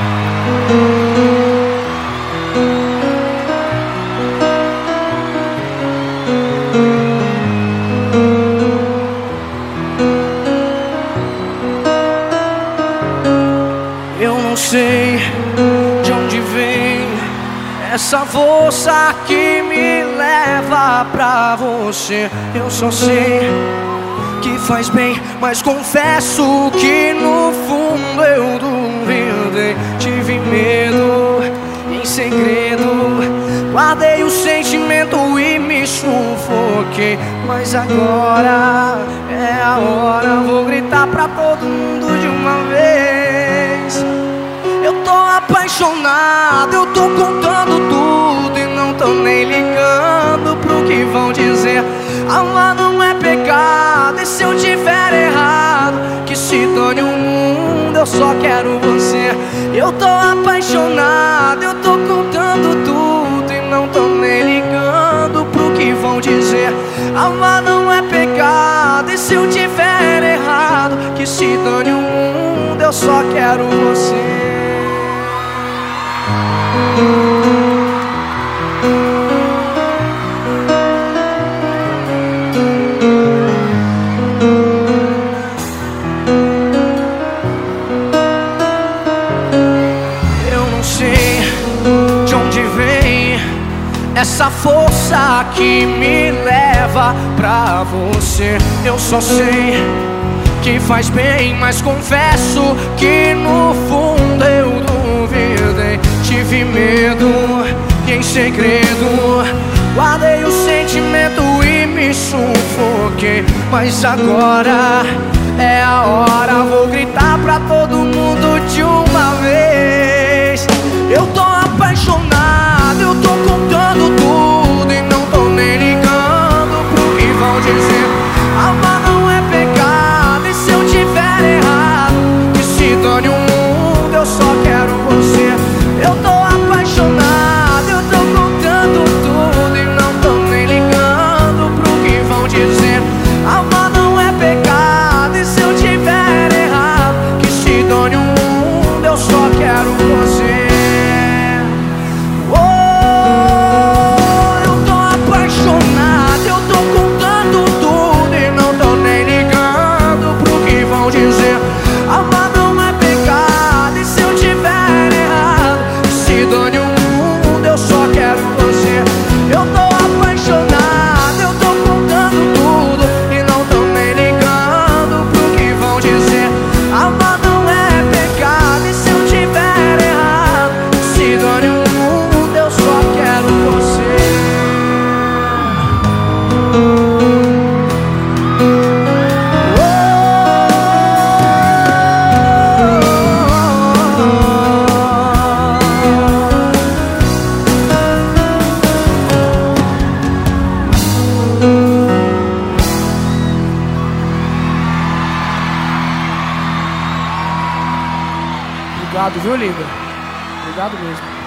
Eu não sei de onde vem essa força que me leva pra você. Eu só sei que faz bem, mas confesso que no fundo eu duvidei. Tive medo em segredo, guardei o sentimento e me sufoquei. Mas agora é a hora, vou gritar pra todo mundo de uma vez. Eu tô apaixonado, eu tô contando tudo e não tô nem ligando pro que vão dizer. Amar não é pecado, e se eu tiver errado, que se dane mundo, eu só quero você. Eu tô apaixonado, eu tô contando tudo e não tô nem ligando pro que vão dizer. Amar não é pecado, e se eu tiver errado, que se dane o mundo, eu só quero você. Essa força que me leva pra você. Eu só sei que faz bem, mas confesso que no fundo eu duvidei. Tive medo e em segredo guardei o sentimento e me sufoquei. Mas agora é a hora, vou gritar pra todo mundo Obrigado, viu, Liga? Obrigado mesmo.